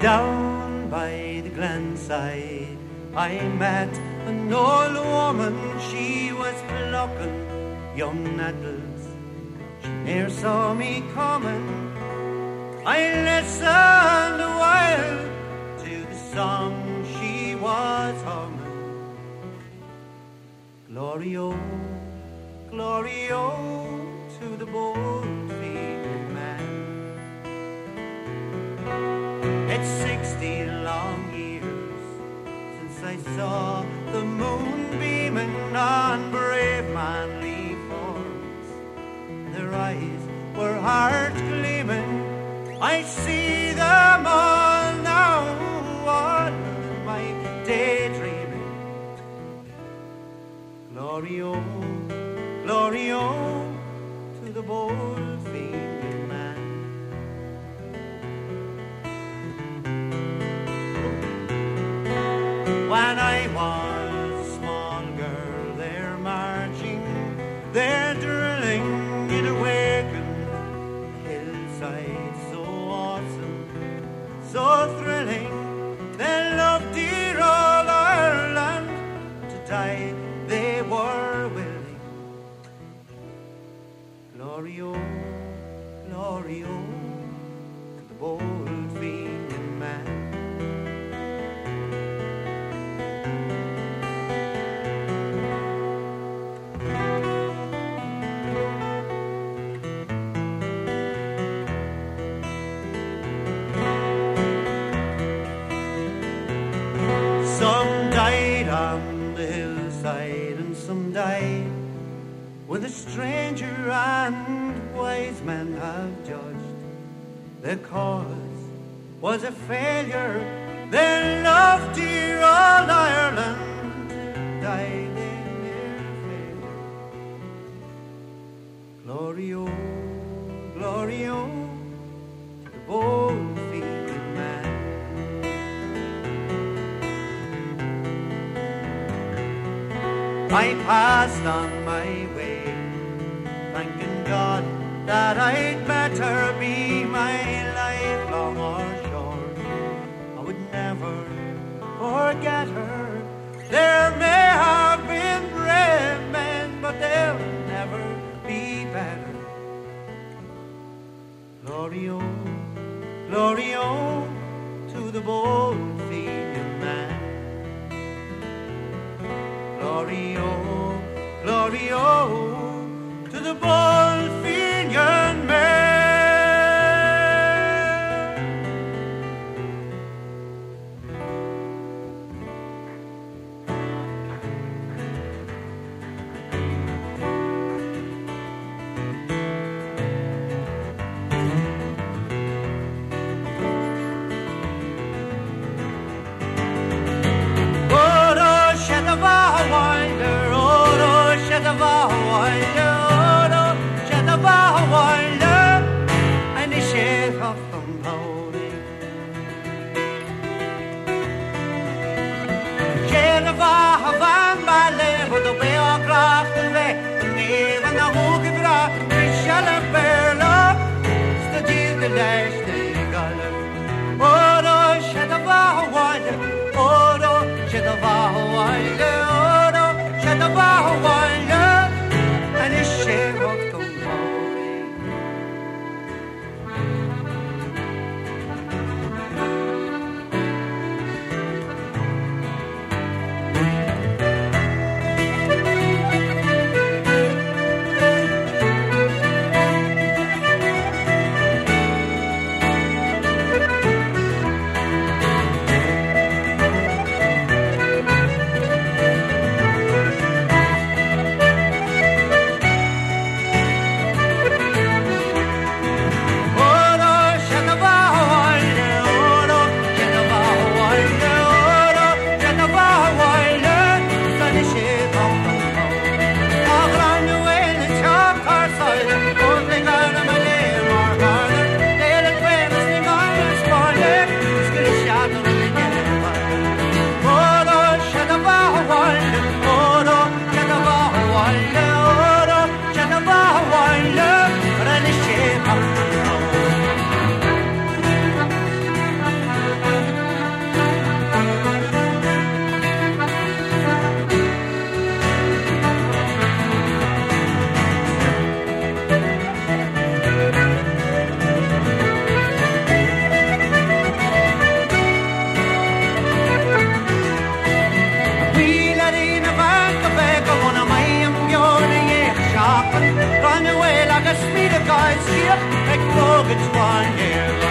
Down by the glenside, I met an old woman. She was plucking young nettles. She near saw me coming. I listened a while to the song she was humming. Glorio, Glorio to the bold It's sixty long years since I saw the moon beaming on brave manly forms. Their eyes were heart gleaming. I see them all now. Am I daydreaming? Glorio, Glorio to the bold When I was a stranger and wise men have judged their cause was a failure. Their love, dear old Ireland, died in their failure. Glorio, oh, Glorio, oh, to the bold I passed on my way, thanking God that I'd better be my life long or short. I would never forget her. There may have been brave men, but they'll never be better. Glorio, Glorio to the bold feet Glorio, Glorio to the bold Oro Shadava Wilder, Oro Shadava Wilder, and the sheriff of het zich ik mogen van.